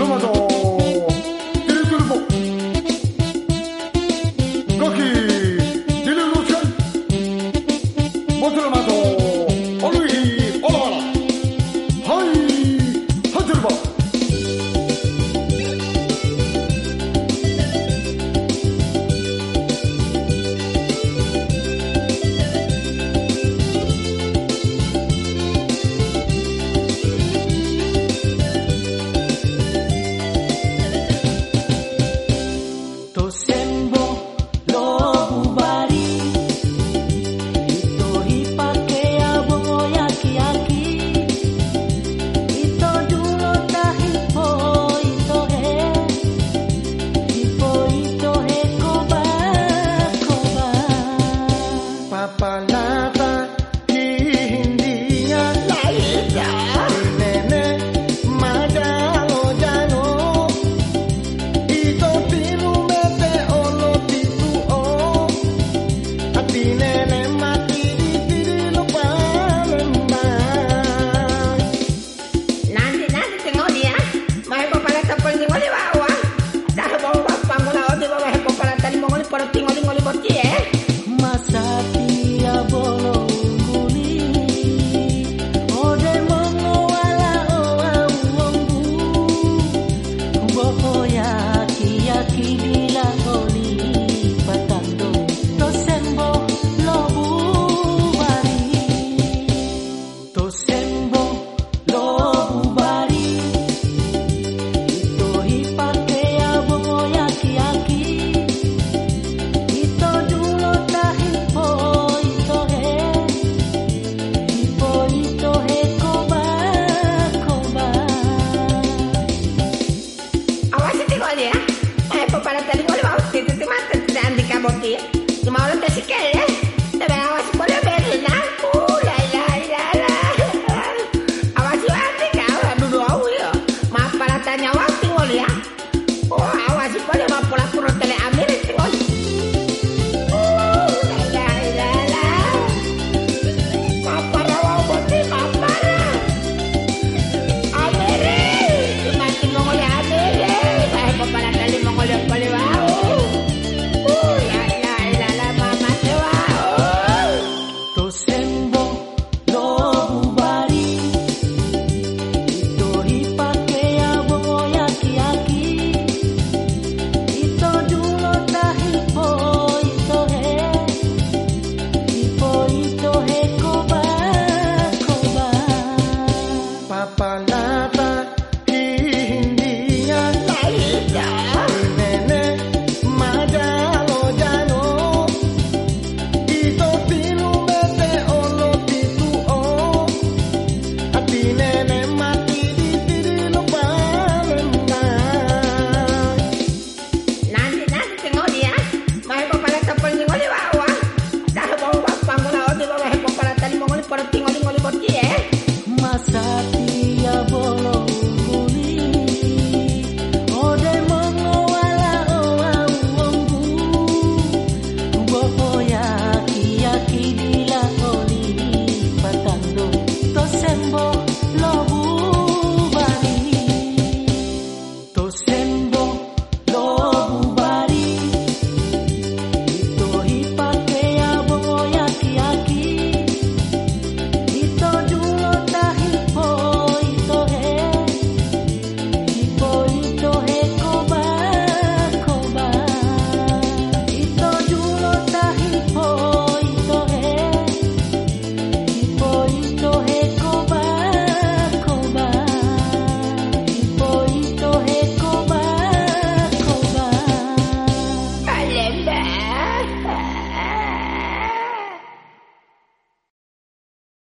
oh my god ine